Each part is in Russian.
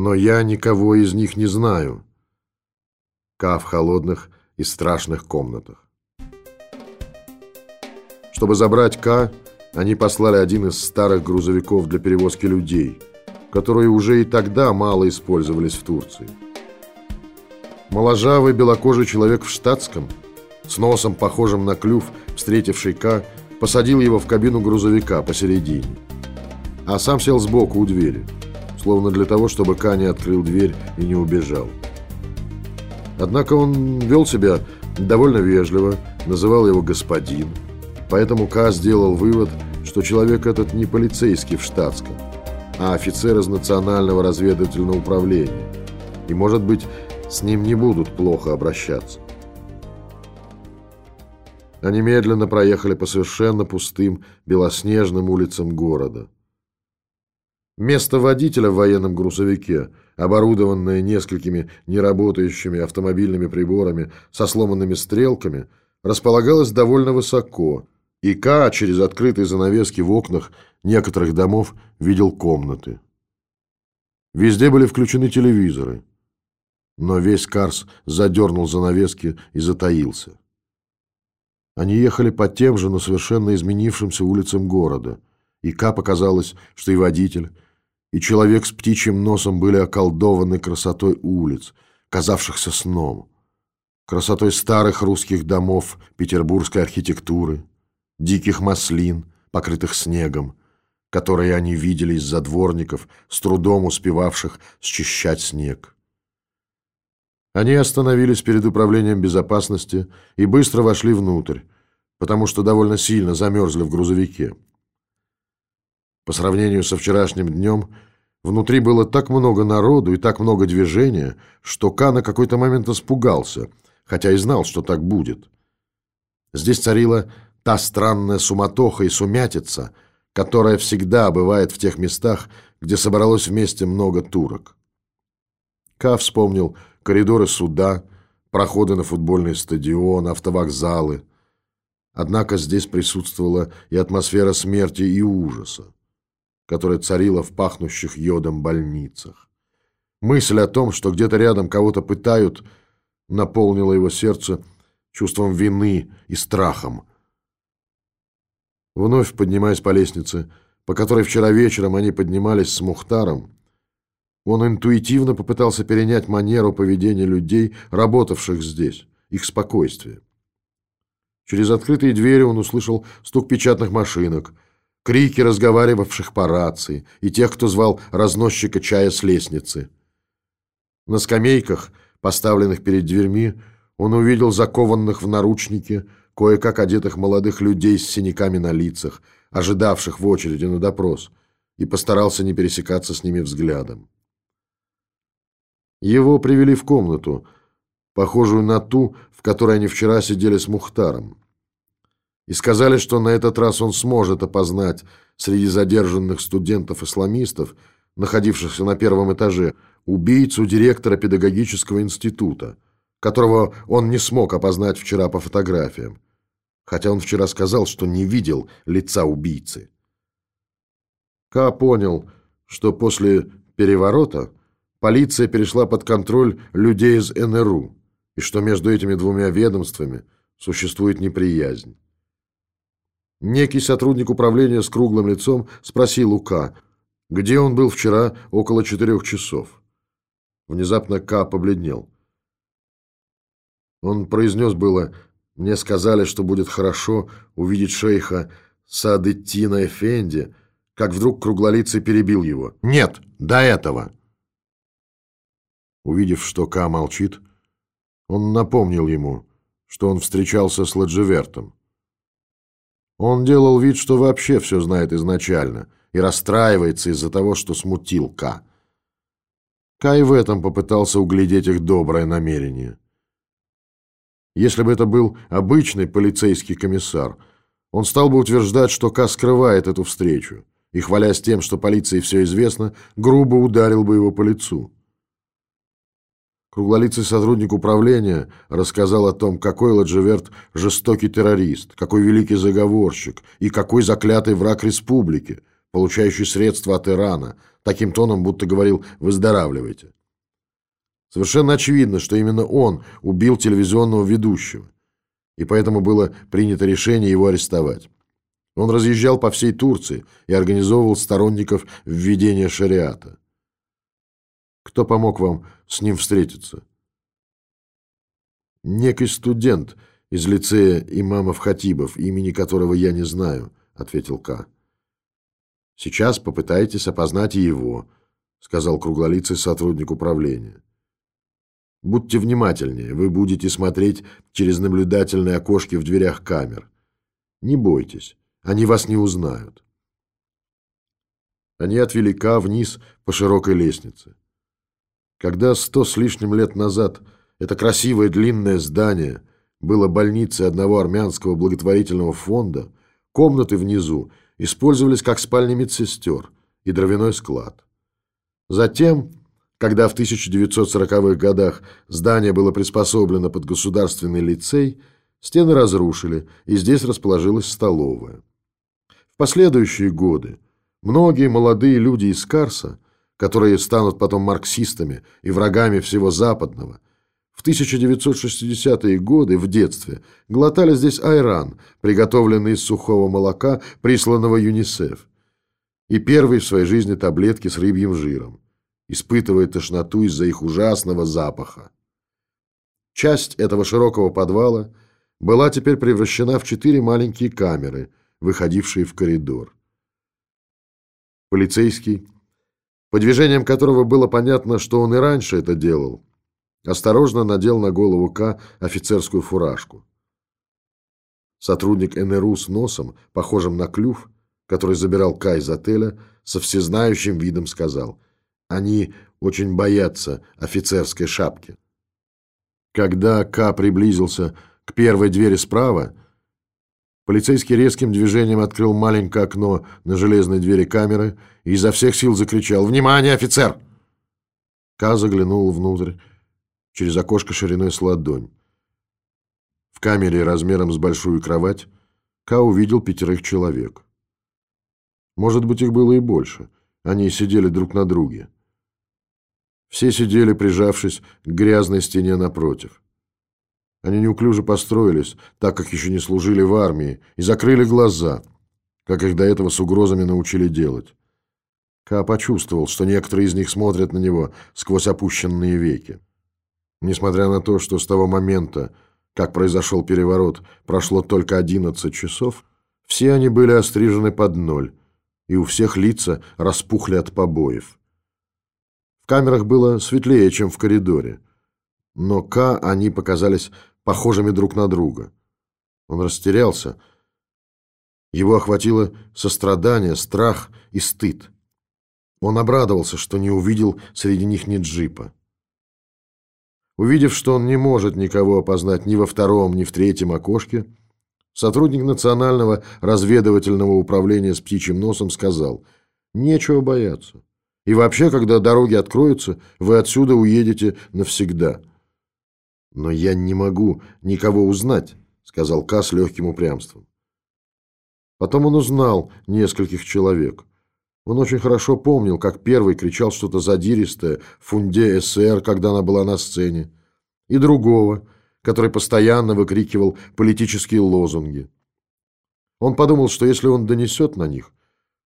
Но я никого из них не знаю. Ка в холодных и страшных комнатах. Чтобы забрать К, они послали один из старых грузовиков для перевозки людей, которые уже и тогда мало использовались в Турции. Моложавый белокожий человек в штатском, с носом, похожим на клюв, встретивший К, посадил его в кабину грузовика посередине, а сам сел сбоку у двери, словно для того, чтобы К не открыл дверь и не убежал. Однако он вел себя довольно вежливо, называл его «господин», Поэтому К сделал вывод, что человек этот не полицейский в штатском, а офицер из Национального разведывательного управления. И, может быть, с ним не будут плохо обращаться. Они медленно проехали по совершенно пустым белоснежным улицам города. Место водителя в военном грузовике, оборудованное несколькими неработающими автомобильными приборами со сломанными стрелками, располагалось довольно высоко – и Ка через открытые занавески в окнах некоторых домов видел комнаты. Везде были включены телевизоры. Но весь Карс задернул занавески и затаился. Они ехали по тем же, но совершенно изменившимся улицам города. И Ка показалось, что и водитель, и человек с птичьим носом были околдованы красотой улиц, казавшихся сном, красотой старых русских домов петербургской архитектуры, диких маслин, покрытых снегом, которые они видели из-за дворников, с трудом успевавших счищать снег. Они остановились перед управлением безопасности и быстро вошли внутрь, потому что довольно сильно замерзли в грузовике. По сравнению со вчерашним днем, внутри было так много народу и так много движения, что Ка на какой-то момент испугался, хотя и знал, что так будет. Здесь царила Та странная суматоха и сумятица, которая всегда бывает в тех местах, где собралось вместе много турок. Ка вспомнил коридоры суда, проходы на футбольный стадион, автовокзалы. Однако здесь присутствовала и атмосфера смерти и ужаса, которая царила в пахнущих йодом больницах. Мысль о том, что где-то рядом кого-то пытают, наполнила его сердце чувством вины и страхом. Вновь поднимаясь по лестнице, по которой вчера вечером они поднимались с Мухтаром, он интуитивно попытался перенять манеру поведения людей, работавших здесь, их спокойствие. Через открытые двери он услышал стук печатных машинок, крики разговаривавших по рации и тех, кто звал разносчика чая с лестницы. На скамейках, поставленных перед дверьми, он увидел закованных в наручники, кое-как одетых молодых людей с синяками на лицах, ожидавших в очереди на допрос, и постарался не пересекаться с ними взглядом. Его привели в комнату, похожую на ту, в которой они вчера сидели с Мухтаром. И сказали, что на этот раз он сможет опознать среди задержанных студентов-исламистов, находившихся на первом этаже, убийцу директора педагогического института, которого он не смог опознать вчера по фотографиям хотя он вчера сказал, что не видел лица убийцы. Ка понял, что после переворота полиция перешла под контроль людей из НРУ, и что между этими двумя ведомствами существует неприязнь. Некий сотрудник управления с круглым лицом спросил у К, где он был вчера около четырех часов. Внезапно К побледнел. Он произнес было мне сказали, что будет хорошо увидеть шейха Садеттина Эфенди, как вдруг круглолицый перебил его. «Нет, до этого!» Увидев, что Ка молчит, он напомнил ему, что он встречался с Ладжевертом. Он делал вид, что вообще все знает изначально, и расстраивается из-за того, что смутил Ка. Кай в этом попытался углядеть их доброе намерение. Если бы это был обычный полицейский комиссар, он стал бы утверждать, что Ка скрывает эту встречу, и, хвалясь тем, что полиции все известно, грубо ударил бы его по лицу. Круглолицый сотрудник управления рассказал о том, какой Ладжеверт жестокий террорист, какой великий заговорщик и какой заклятый враг республики, получающий средства от Ирана, таким тоном, будто говорил «выздоравливайте». Совершенно очевидно, что именно он убил телевизионного ведущего, и поэтому было принято решение его арестовать. Он разъезжал по всей Турции и организовывал сторонников введения шариата. Кто помог вам с ним встретиться? Некий студент из лицея имамов Хатибов, имени которого я не знаю, ответил К. Сейчас попытайтесь опознать его, сказал круглолицый сотрудник управления. Будьте внимательнее, вы будете смотреть через наблюдательные окошки в дверях камер. Не бойтесь, они вас не узнают. Они отвели Ка вниз по широкой лестнице. Когда сто с лишним лет назад это красивое длинное здание было больницей одного армянского благотворительного фонда, комнаты внизу использовались как спальня медсестер и дровяной склад. Затем когда в 1940-х годах здание было приспособлено под государственный лицей, стены разрушили, и здесь расположилась столовая. В последующие годы многие молодые люди из Карса, которые станут потом марксистами и врагами всего западного, в 1960-е годы в детстве глотали здесь айран, приготовленный из сухого молока, присланного ЮНИСЕФ, и первые в своей жизни таблетки с рыбьим жиром испытывая тошноту из-за их ужасного запаха. Часть этого широкого подвала была теперь превращена в четыре маленькие камеры, выходившие в коридор. Полицейский, по движениям которого было понятно, что он и раньше это делал, осторожно надел на голову К офицерскую фуражку. Сотрудник НРУ с носом, похожим на клюв, который забирал К из отеля, со всезнающим видом сказал – они очень боятся офицерской шапки. Когда К приблизился к первой двери справа, полицейский резким движением открыл маленькое окно на железной двери камеры и изо всех сил закричал «Внимание, офицер!». К заглянул внутрь через окошко шириной с ладонь. В камере размером с большую кровать К увидел пятерых человек. Может быть, их было и больше. Они сидели друг на друге. Все сидели, прижавшись к грязной стене напротив. Они неуклюже построились, так как еще не служили в армии, и закрыли глаза, как их до этого с угрозами научили делать. Ка почувствовал, что некоторые из них смотрят на него сквозь опущенные веки. Несмотря на то, что с того момента, как произошел переворот, прошло только 11 часов, все они были острижены под ноль, и у всех лица распухли от побоев камерах было светлее, чем в коридоре. Но К они показались похожими друг на друга. Он растерялся. Его охватило сострадание, страх и стыд. Он обрадовался, что не увидел среди них ни джипа. Увидев, что он не может никого опознать ни во втором, ни в третьем окошке, сотрудник Национального разведывательного управления с птичьим носом сказал, «Нечего бояться. И вообще, когда дороги откроются, вы отсюда уедете навсегда. Но я не могу никого узнать, сказал Ка с легким упрямством. Потом он узнал нескольких человек. Он очень хорошо помнил, как первый кричал что-то задиристое в фунде СССР, когда она была на сцене, и другого, который постоянно выкрикивал политические лозунги. Он подумал, что если он донесет на них,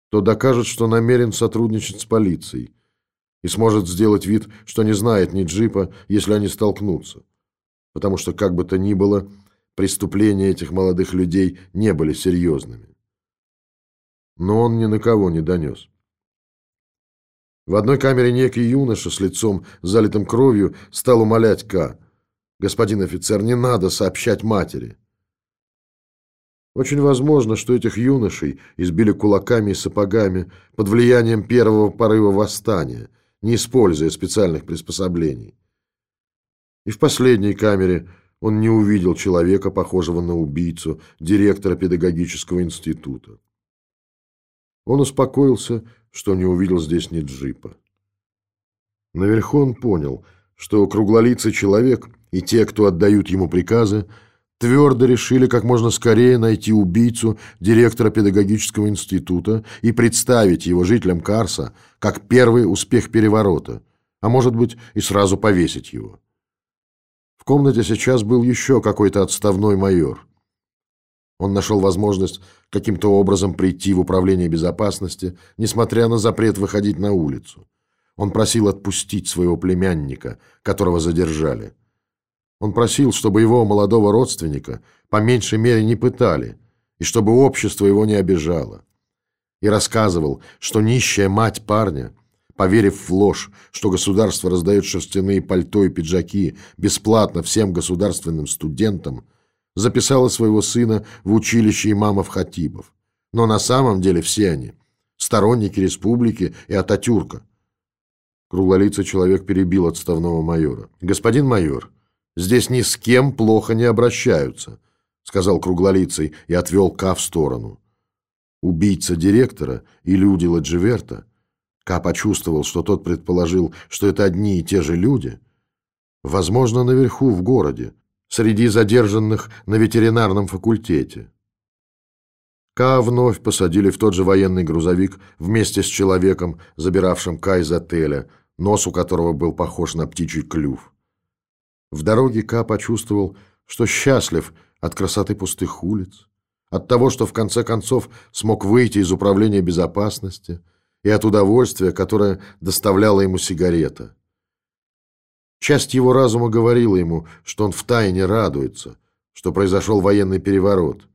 то докажет, что намерен сотрудничать с полицией и сможет сделать вид, что не знает ни джипа, если они столкнутся. Потому что, как бы то ни было, преступления этих молодых людей не были серьезными. Но он ни на кого не донес. В одной камере некий юноша с лицом, залитым кровью, стал умолять К. «Господин офицер, не надо сообщать матери». Очень возможно, что этих юношей избили кулаками и сапогами под влиянием первого порыва восстания, не используя специальных приспособлений. И в последней камере он не увидел человека, похожего на убийцу, директора педагогического института. Он успокоился, что не увидел здесь ни джипа. Наверху он понял, что круглолицый человек и те, кто отдают ему приказы, твердо решили как можно скорее найти убийцу директора педагогического института и представить его жителям Карса как первый успех переворота, а может быть и сразу повесить его. В комнате сейчас был еще какой-то отставной майор. Он нашел возможность каким-то образом прийти в управление безопасности, несмотря на запрет выходить на улицу. Он просил отпустить своего племянника, которого задержали. Он просил, чтобы его молодого родственника по меньшей мере не пытали, и чтобы общество его не обижало. И рассказывал, что нищая мать парня, поверив в ложь, что государство раздает шерстяные пальто и пиджаки бесплатно всем государственным студентам, записала своего сына в училище имамов-хатибов. Но на самом деле все они – сторонники республики и Ататюрка. Круглолицый человек перебил отставного майора. «Господин майор, здесь ни с кем плохо не обращаются», – сказал Круглолицый и отвел Ка в сторону. Убийца директора и люди Ладживерта. Ка почувствовал, что тот предположил, что это одни и те же люди. Возможно, наверху в городе, среди задержанных на ветеринарном факультете. Ка вновь посадили в тот же военный грузовик вместе с человеком, забиравшим Ка из отеля, нос у которого был похож на птичий клюв. В дороге Ка почувствовал, что счастлив от красоты пустых улиц, от того, что в конце концов смог выйти из управления безопасности и от удовольствия, которое доставляла ему сигарета. Часть его разума говорила ему, что он втайне радуется, что произошел военный переворот,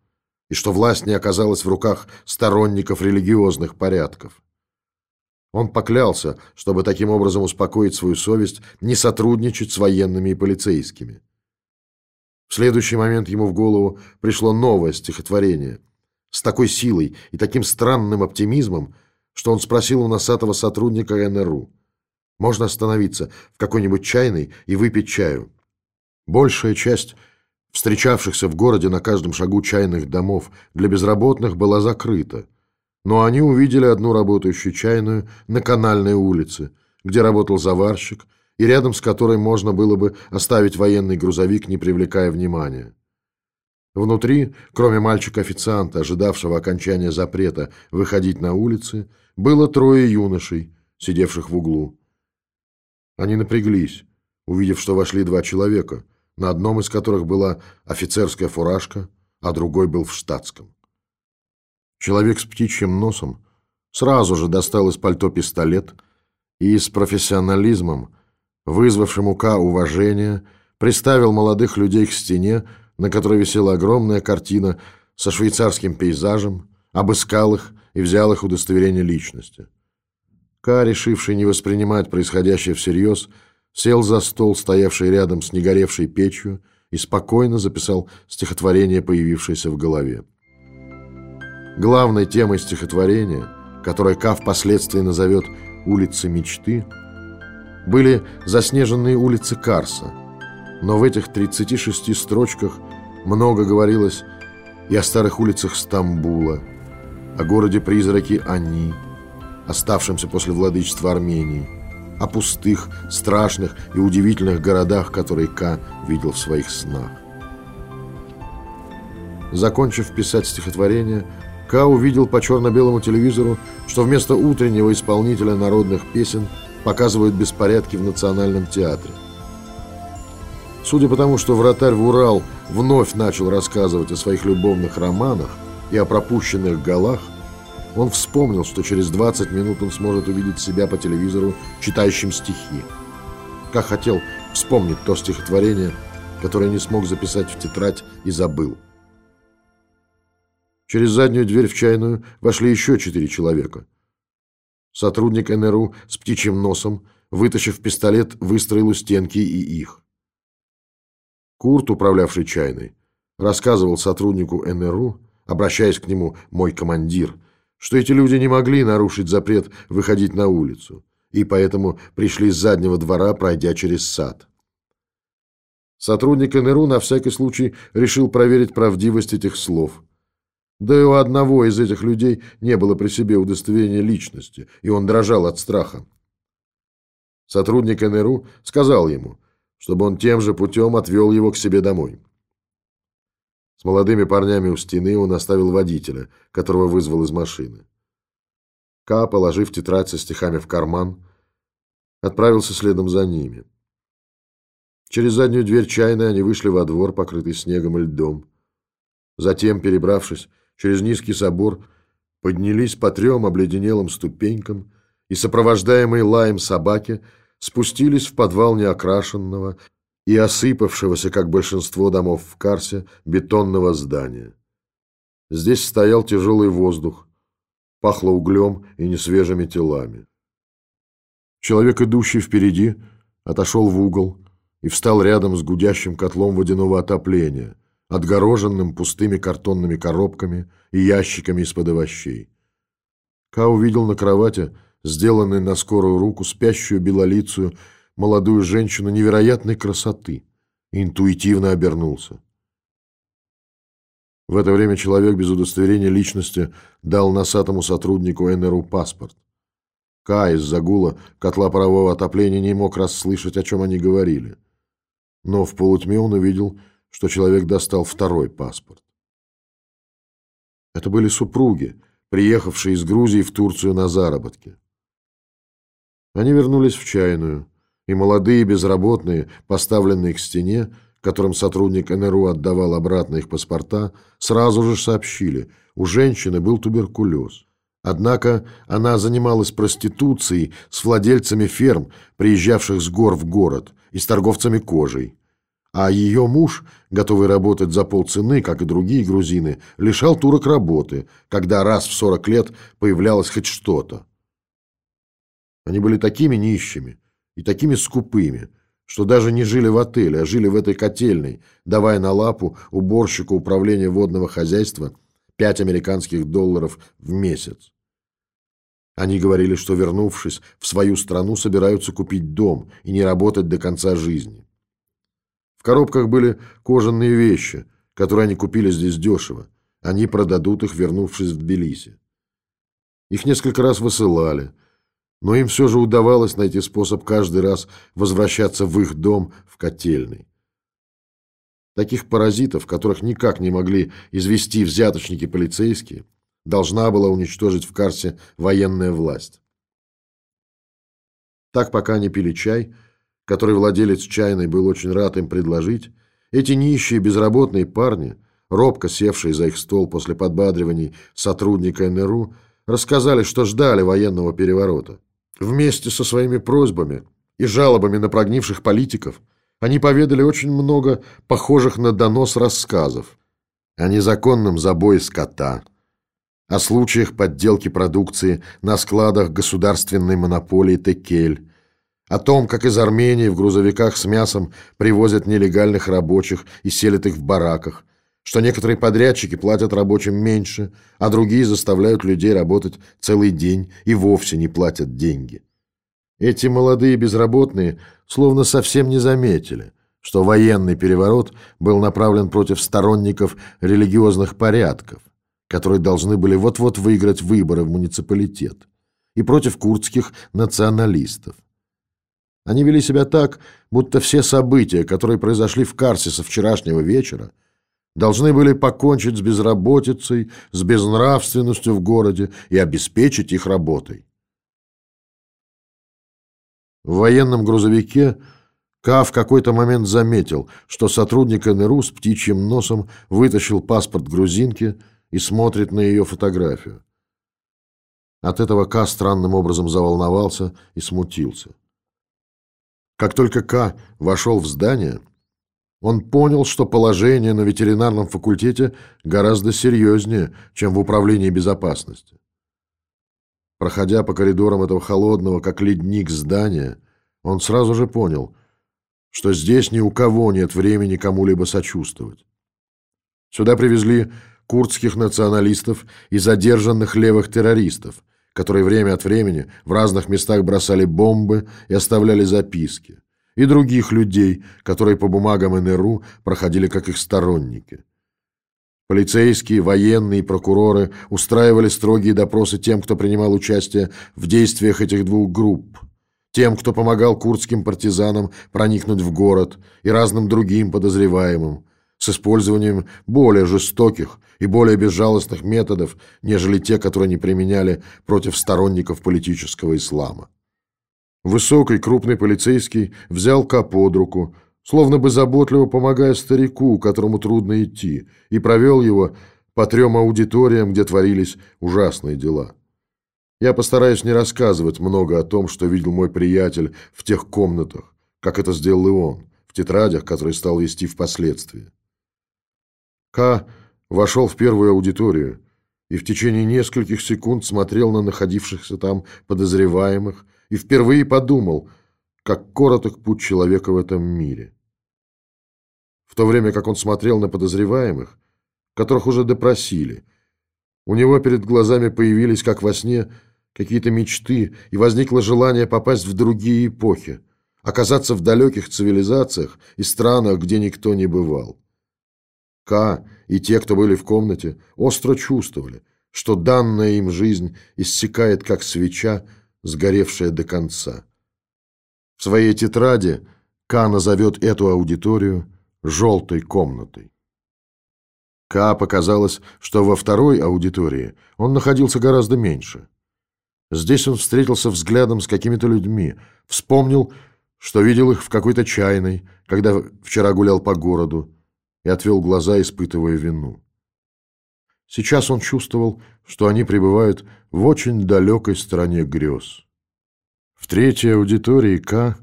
и что власть не оказалась в руках сторонников религиозных порядков. Он поклялся, чтобы таким образом успокоить свою совесть, не сотрудничать с военными и полицейскими. В следующий момент ему в голову пришло новое стихотворение с такой силой и таким странным оптимизмом, что он спросил у носатого сотрудника НРУ – можно остановиться в какой-нибудь чайной и выпить чаю. Большая часть встречавшихся в городе на каждом шагу чайных домов для безработных была закрыта, но они увидели одну работающую чайную на канальной улице, где работал заварщик, и рядом с которой можно было бы оставить военный грузовик, не привлекая внимания. Внутри, кроме мальчика-официанта, ожидавшего окончания запрета выходить на улицы, было трое юношей, сидевших в углу. Они напряглись, увидев, что вошли два человека, на одном из которых была офицерская фуражка, а другой был в штатском. Человек с птичьим носом сразу же достал из пальто пистолет и с профессионализмом, вызвавшим у К уважение, приставил молодых людей к стене, на которой висела огромная картина со швейцарским пейзажем, обыскал их и взял их удостоверение личности. Ка, решивший не воспринимать происходящее всерьез, сел за стол, стоявший рядом с негоревшей печью, и спокойно записал стихотворение, появившееся в голове. Главной темой стихотворения, которое Ка впоследствии назовет «улицы мечты», были заснеженные улицы Карса, но в этих 36 строчках много говорилось и о старых улицах Стамбула, о городе-призраке Ани, оставшимся после владычества Армении, о пустых, страшных и удивительных городах, которые К видел в своих снах. Закончив писать стихотворение, К увидел по черно-белому телевизору, что вместо утреннего исполнителя народных песен показывают беспорядки в Национальном театре. Судя по тому, что вратарь в Урал вновь начал рассказывать о своих любовных романах и о пропущенных голах, он вспомнил, что через 20 минут он сможет увидеть себя по телевизору, читающим стихи. Как хотел вспомнить то стихотворение, которое не смог записать в тетрадь и забыл. Через заднюю дверь в чайную вошли еще четыре человека. Сотрудник НРУ с птичьим носом, вытащив пистолет, выстроил у стенки и их. Курт, управлявший чайной, рассказывал сотруднику НРУ, обращаясь к нему «мой командир», что эти люди не могли нарушить запрет выходить на улицу, и поэтому пришли с заднего двора, пройдя через сад. Сотрудник НРУ на всякий случай решил проверить правдивость этих слов. Да и у одного из этих людей не было при себе удостоверения личности, и он дрожал от страха. Сотрудник НРУ сказал ему, чтобы он тем же путем отвел его к себе домой. С молодыми парнями у стены он оставил водителя, которого вызвал из машины. Ка, положив тетрадь со стихами в карман, отправился следом за ними. Через заднюю дверь чайной они вышли во двор, покрытый снегом и льдом. Затем, перебравшись через низкий собор, поднялись по трем обледенелым ступенькам и, сопровождаемые лаем собаки, спустились в подвал неокрашенного и осыпавшегося, как большинство домов в Карсе, бетонного здания. Здесь стоял тяжелый воздух, пахло углем и несвежими телами. Человек, идущий впереди, отошел в угол и встал рядом с гудящим котлом водяного отопления, отгороженным пустыми картонными коробками и ящиками из-под овощей. Ка увидел на кровати, сделанной на скорую руку, спящую белолицую, молодую женщину невероятной красоты интуитивно обернулся. В это время человек без удостоверения личности дал носатому сотруднику НРУ паспорт. Кай из загула котла парового отопления не мог расслышать, о чем они говорили. Но в полутьме он увидел, что человек достал второй паспорт. Это были супруги, приехавшие из Грузии в Турцию на заработки. Они вернулись в чайную и молодые безработные, поставленные к стене, которым сотрудник НРУ отдавал обратно их паспорта, сразу же сообщили, у женщины был туберкулез. Однако она занималась проституцией с владельцами ферм, приезжавших с гор в город, и с торговцами кожей. А ее муж, готовый работать за полцены, как и другие грузины, лишал турок работы, когда раз в 40 лет появлялось хоть что-то. Они были такими нищими, и такими скупыми, что даже не жили в отеле, а жили в этой котельной, давая на лапу уборщику управления водного хозяйства 5 американских долларов в месяц. Они говорили, что, вернувшись в свою страну, собираются купить дом и не работать до конца жизни. В коробках были кожаные вещи, которые они купили здесь дешево. Они продадут их, вернувшись в Тбилиси. Их несколько раз высылали – но им все же удавалось найти способ каждый раз возвращаться в их дом в котельный. Таких паразитов, которых никак не могли извести взяточники полицейские, должна была уничтожить в Карсе военная власть. Так, пока они пили чай, который владелец чайной был очень рад им предложить, эти нищие безработные парни, робко севшие за их стол после подбадриваний сотрудника НРУ, рассказали, что ждали военного переворота. Вместе со своими просьбами и жалобами на прогнивших политиков они поведали очень много похожих на донос рассказов о незаконном забое скота, о случаях подделки продукции на складах государственной монополии «Текель», о том, как из Армении в грузовиках с мясом привозят нелегальных рабочих и селят их в бараках, что некоторые подрядчики платят рабочим меньше, а другие заставляют людей работать целый день и вовсе не платят деньги. Эти молодые безработные словно совсем не заметили, что военный переворот был направлен против сторонников религиозных порядков, которые должны были вот-вот выиграть выборы в муниципалитет, и против курдских националистов. Они вели себя так, будто все события, которые произошли в Карсе со вчерашнего вечера, должны были покончить с безработицей, с безнравственностью в городе и обеспечить их работой. В военном грузовике Ка в какой-то момент заметил, что сотрудник НРУ с птичьим носом вытащил паспорт грузинки и смотрит на ее фотографию. От этого Ка странным образом заволновался и смутился. Как только Ка вошел в здание, он понял, что положение на ветеринарном факультете гораздо серьезнее, чем в управлении безопасности. Проходя по коридорам этого холодного, как ледник, здания, он сразу же понял, что здесь ни у кого нет времени кому-либо сочувствовать. Сюда привезли курдских националистов и задержанных левых террористов, которые время от времени в разных местах бросали бомбы и оставляли записки и других людей, которые по бумагам НРУ проходили как их сторонники. Полицейские, военные и прокуроры устраивали строгие допросы тем, кто принимал участие в действиях этих двух групп, тем, кто помогал курдским партизанам проникнуть в город и разным другим подозреваемым, с использованием более жестоких и более безжалостных методов, нежели те, которые они применяли против сторонников политического ислама. Высокий крупный полицейский взял Ка под руку, словно бы заботливо помогая старику, которому трудно идти, и провел его по трем аудиториям, где творились ужасные дела. Я постараюсь не рассказывать много о том, что видел мой приятель в тех комнатах, как это сделал и он, в тетрадях, которые стал вести впоследствии. К вошел в первую аудиторию и в течение нескольких секунд смотрел на находившихся там подозреваемых и впервые подумал, как короток путь человека в этом мире. В то время как он смотрел на подозреваемых, которых уже допросили, у него перед глазами появились, как во сне, какие-то мечты, и возникло желание попасть в другие эпохи, оказаться в далеких цивилизациях и странах, где никто не бывал. К и те, кто были в комнате, остро чувствовали, что данная им жизнь иссякает, как свеча, сгоревшая до конца. В своей тетради К назовет эту аудиторию «желтой комнатой». К показалось, что во второй аудитории он находился гораздо меньше. Здесь он встретился взглядом с какими-то людьми, вспомнил, что видел их в какой-то чайной, когда вчера гулял по городу, и отвел глаза, испытывая вину. Сейчас он чувствовал, что они пребывают в очень далекой стране грез. В третьей аудитории К,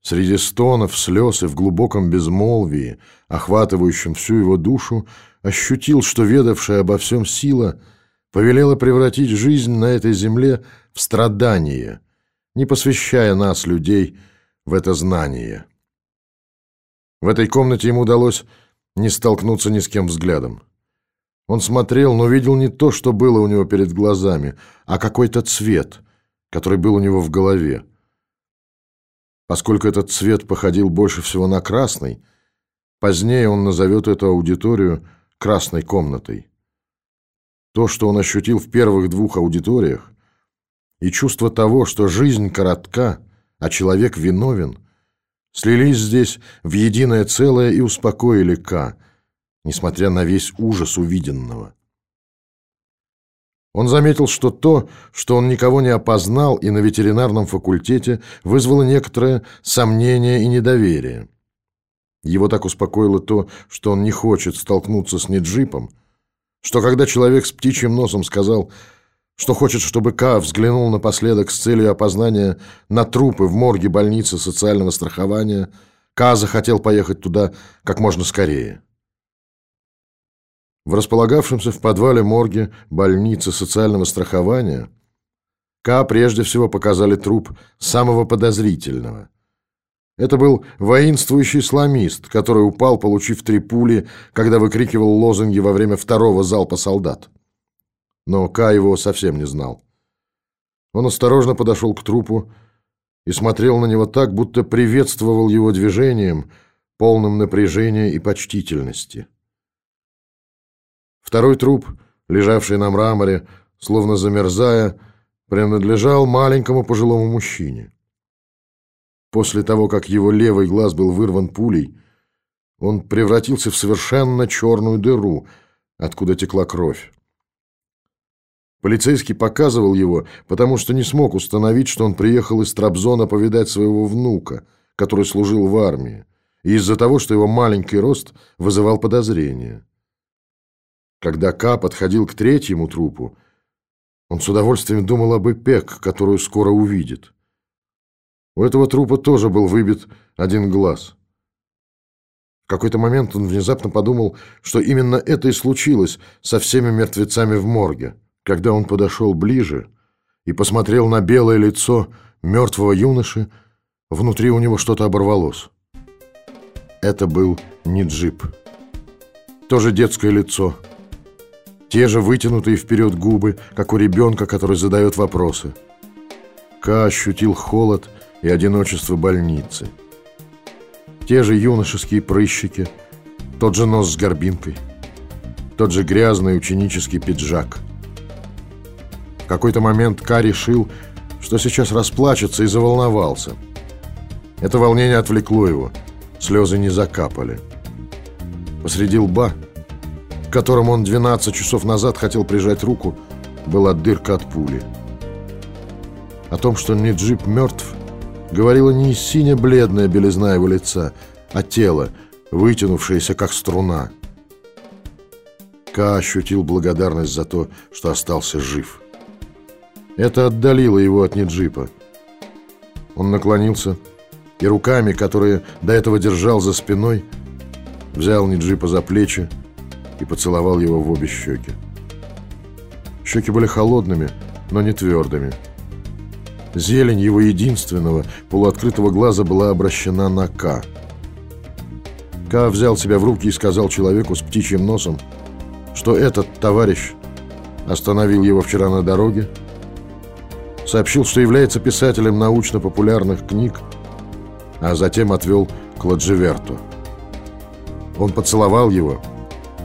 среди стонов, слез и в глубоком безмолвии, охватывающем всю его душу, ощутил, что ведавшая обо всем сила повелела превратить жизнь на этой земле в страдание, не посвящая нас, людей, в это знание. В этой комнате ему удалось не столкнуться ни с кем взглядом. Он смотрел, но видел не то, что было у него перед глазами, а какой-то цвет, который был у него в голове. Поскольку этот цвет походил больше всего на красный, позднее он назовет эту аудиторию красной комнатой. То, что он ощутил в первых двух аудиториях, и чувство того, что жизнь коротка, а человек виновен – слились здесь в единое целое и успокоили К, несмотря на весь ужас увиденного. Он заметил, что то, что он никого не опознал и на ветеринарном факультете, вызвало некоторое сомнение и недоверие. Его так успокоило то, что он не хочет столкнуться с неджипом, что когда человек с птичьим носом сказал что хочет, чтобы К взглянул напоследок с целью опознания на трупы в морге больницы социального страхования. К захотел поехать туда как можно скорее. В располагавшемся в подвале морге больницы социального страхования К прежде всего показали труп самого подозрительного. Это был воинствующий исламист, который упал, получив три пули, когда выкрикивал лозунги во время второго залпа солдат но Ка его совсем не знал. Он осторожно подошел к трупу и смотрел на него так, будто приветствовал его движением, полным напряжения и почтительности. Второй труп, лежавший на мраморе, словно замерзая, принадлежал маленькому пожилому мужчине. После того, как его левый глаз был вырван пулей, он превратился в совершенно черную дыру, откуда текла кровь. Полицейский показывал его, потому что не смог установить, что он приехал из Трабзона повидать своего внука, который служил в армии, и из-за того, что его маленький рост вызывал подозрения. Когда Ка подходил к третьему трупу, он с удовольствием думал об Эпек, которую скоро увидит. У этого трупа тоже был выбит один глаз. В какой-то момент он внезапно подумал, что именно это и случилось со всеми мертвецами в морге. Когда он подошел ближе и посмотрел на белое лицо мертвого юноши, внутри у него что-то оборвалось. Это был не джип. Тоже детское лицо. Те же вытянутые вперед губы, как у ребенка, который задает вопросы. Ка ощутил холод и одиночество больницы. Те же юношеские прыщики, тот же нос с горбинкой, тот же грязный ученический пиджак – в какой-то момент Ка решил, что сейчас расплачется и заволновался. Это волнение отвлекло его. Слезы не закапали. Посреди лба, к которому он 12 часов назад хотел прижать руку, была дырка от пули. О том, что Ниджип мертв, говорила не сине-бледная белизна его лица, а тело, вытянувшееся как струна. Ка ощутил благодарность за то, что остался жив. Это отдалило его от Ниджипа. Он наклонился и руками, которые до этого держал за спиной, взял Ниджипа за плечи и поцеловал его в обе щеки. Щеки были холодными, но не твердыми. Зелень его единственного полуоткрытого глаза была обращена на К. К взял себя в руки и сказал человеку с птичьим носом, что этот товарищ остановил его вчера на дороге, сообщил, что является писателем научно-популярных книг, а затем отвел к Ладживерту. Он поцеловал его,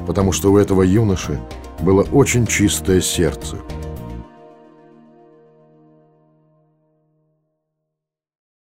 потому что у этого юноши было очень чистое сердце –